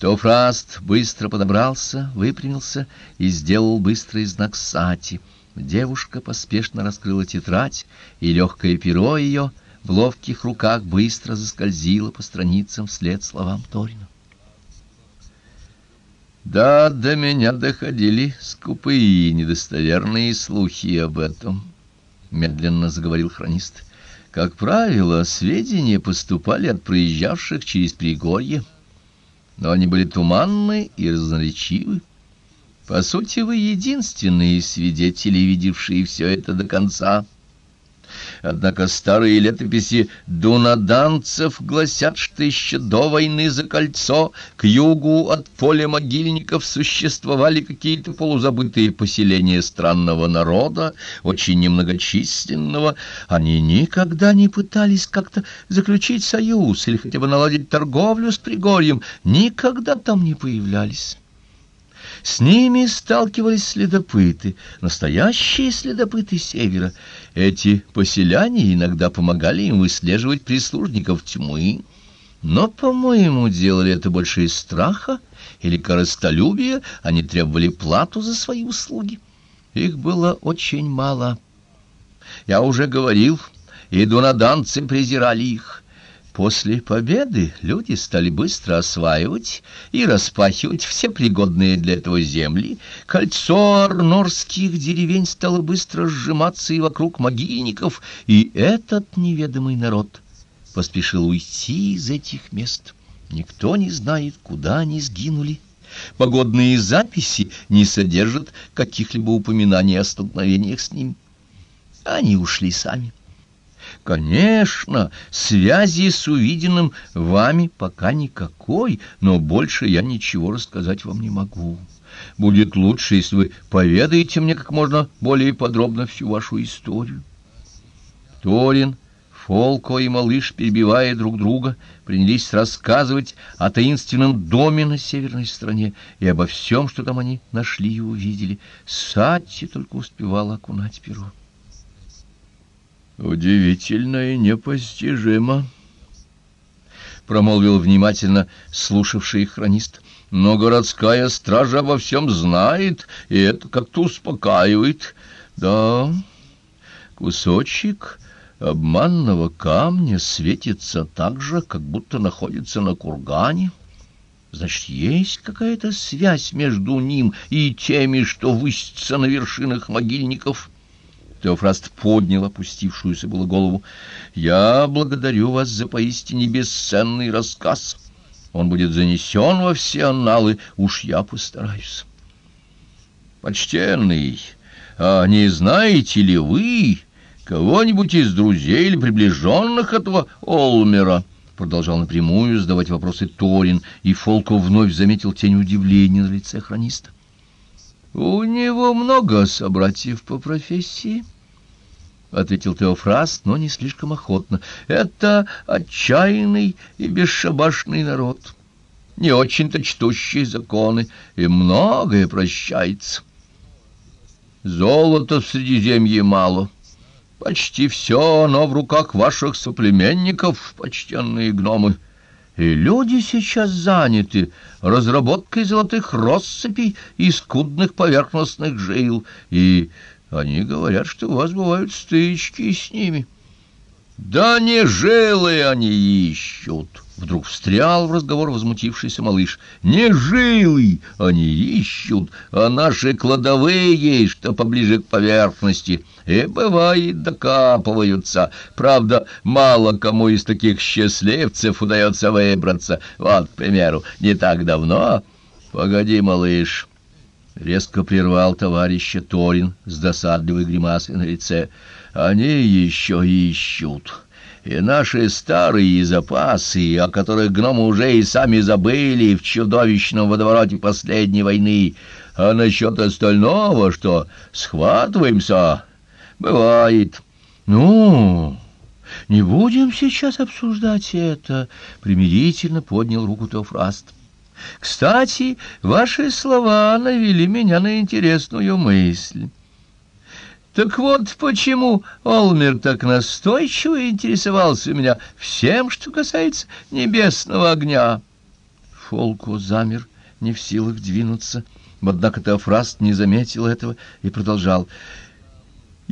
Теофраст быстро подобрался, выпрямился и сделал быстрый знак сати. Девушка поспешно раскрыла тетрадь, и легкое перо ее в ловких руках быстро заскользило по страницам вслед словам Торина. Да, до меня доходили скупые и недостоверные слухи об этом, медленно заговорил хронист. Как правило, сведения поступали от проезжавших через Пригорье, но они были туманны и разноречивы. По сути, вы единственные свидетели, видевшие все это до конца. Однако старые летописи дунаданцев гласят, что еще до войны за кольцо к югу от поля могильников существовали какие-то полузабытые поселения странного народа, очень немногочисленного. Они никогда не пытались как-то заключить союз или хотя бы наладить торговлю с Пригорьем, никогда там не появлялись. С ними сталкивались следопыты, настоящие следопыты севера. Эти поселяне иногда помогали им выслеживать прислужников тьмы, но, по-моему, делали это больше из страха или корыстолюбия, они требовали плату за свои услуги. Их было очень мало. Я уже говорил, и дунаданцы презирали их. После победы люди стали быстро осваивать и распахивать все пригодные для этого земли. Кольцо арнорских деревень стало быстро сжиматься и вокруг могильников, и этот неведомый народ поспешил уйти из этих мест. Никто не знает, куда они сгинули. Погодные записи не содержат каких-либо упоминаний о столкновениях с ними. Они ушли сами. Конечно, связи с увиденным вами пока никакой, но больше я ничего рассказать вам не могу. Будет лучше, если вы поведаете мне как можно более подробно всю вашу историю. Торин, Фолко и малыш, перебивая друг друга, принялись рассказывать о таинственном доме на северной стороне и обо всем, что там они нашли и увидели. Сатти только успевала окунать перо. Удивительно и непостижимо, промолвил внимательно слушавший хронист. Но городская стража обо всем знает, и это как-то успокаивает. Да, кусочек обманного камня светится так же, как будто находится на кургане. Значит, есть какая-то связь между ним и теми, что высится на вершинах могильников. Теофраст поднял опустившуюся было голову. «Я благодарю вас за поистине бесценный рассказ. Он будет занесен во все анналы, уж я постараюсь». «Почтенный, а не знаете ли вы кого-нибудь из друзей или приближенных этого Олмера?» Продолжал напрямую задавать вопросы Торин, и Фолков вновь заметил тень удивления на лице хрониста. «У него много собратьев по профессии». — ответил Теофраст, но не слишком охотно. — Это отчаянный и бесшабашный народ, не очень-то чтущий законы, и многое прощается. Золота в Средиземье мало. Почти все оно в руках ваших соплеменников, почтенные гномы. И люди сейчас заняты разработкой золотых россыпей и скудных поверхностных жил, и они говорят, что у вас бывают стычки с ними. Да не жилы они ищут. Вдруг встрял в разговор возмутившийся малыш. Не жилы они ищут, а наши кладовые, что поближе к поверхности. И бывает докапываются. Правда, мало кому из таких счастливцев удается выбраться. Вот, к примеру, не так давно... Погоди, малыш... Резко прервал товарища Торин с досадливой гримасой на лице. Они еще ищут. И наши старые запасы, о которых гномы уже и сами забыли в чудовищном водовороте последней войны. А насчет остального, что схватываемся, бывает. Ну, не будем сейчас обсуждать это, примирительно поднял руку Теофраст. Кстати, ваши слова навели меня на интересную мысль. Так вот почему Олмер так настойчиво интересовался у меня всем, что касается небесного огня. Фолко замер, не в силах двинуться. Однако Теофраст не заметил этого и продолжал.